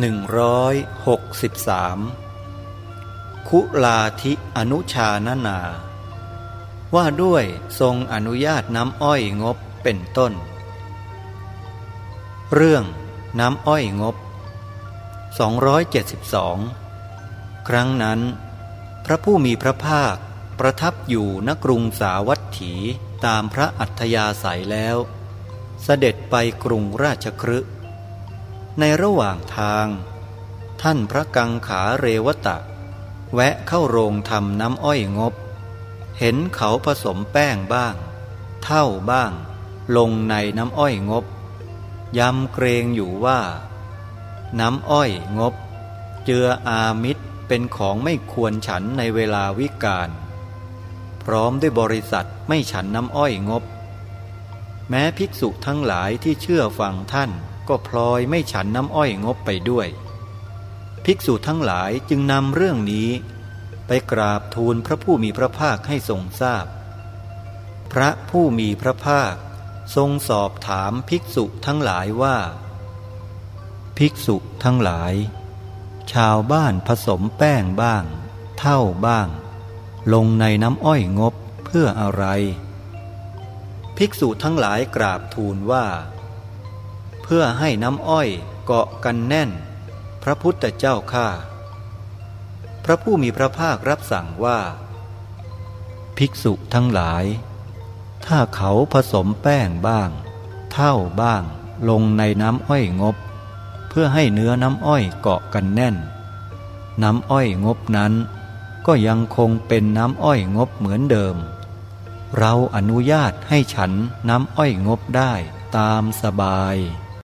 163 คุลาธิอนุชานนา ว่าด้วยทรงอนุญาตน้ำอ้อยงบเป็นต้น เรื่องน้ำอ้อยงบ 272 ครั้งนั้น พระผู้มีพระภาคประทับอยู่ณกรุงสาวัตถีตามพระอัธยาศัยแล้ว เสด็จไปกรุงราชครึ ในระหว่างทาง ท่านพระกังขาเรวตะ แวะเข้าโรงทำน้ำอ้อยงบ เห็นเขาผสมแป้งบ้าง เท่าบ้าง ลงในน้ำอ้อยงบยำเกรงอยู่ว่า น้ำอ้อยงบ เจืออามิตรเป็นของไม่ควรฉันในเวลาวิกาลพร้อมด้วยบริษัทไม่ฉันน้ำอ้อยงบ แม้ภิกษุทั้งหลายที่เชื่อฟังท่าน ก็พลอยไม่ฉันน้ำอ้อยงบไปด้วย ภิกษุทั้งหลายจึงนำเรื่องนี้ ไปกราบทูลพระผู้มีพระภาคให้ทรงทราบพพระผู้มีพระภาคทรงสอบถามภิกษุทั้งหลายว่า ภิกษุทั้งหลาย ชาวบ้านผสมแป้งบ้าง เท่าบ้าง ลงในน้ำอ้อยงบเพื่ออะไร ภิกษุทั้งหลายกราบทูลว่า พื่อให้น้ำอ้อยเกาะกันแน่น พระพุทธเจ้าข้าพระผู้มีพระภาครับสั่งว่า ภิกษุทั้งหลาย ถ้าเขาผสมแป้งบ้าง เท่าบ้าง ลงในน้ำอ้อยงบ เพื่อให้เนื้อน้ำอ้อยเกาะกันแน่น น้ำอ้อยงบนั้น ก็ยังคงเป็นน้ำอ้อยงบเหมือนเดิม เราอนุญาตให้ฉันน้ำอ้อยงบได้ตามสบาย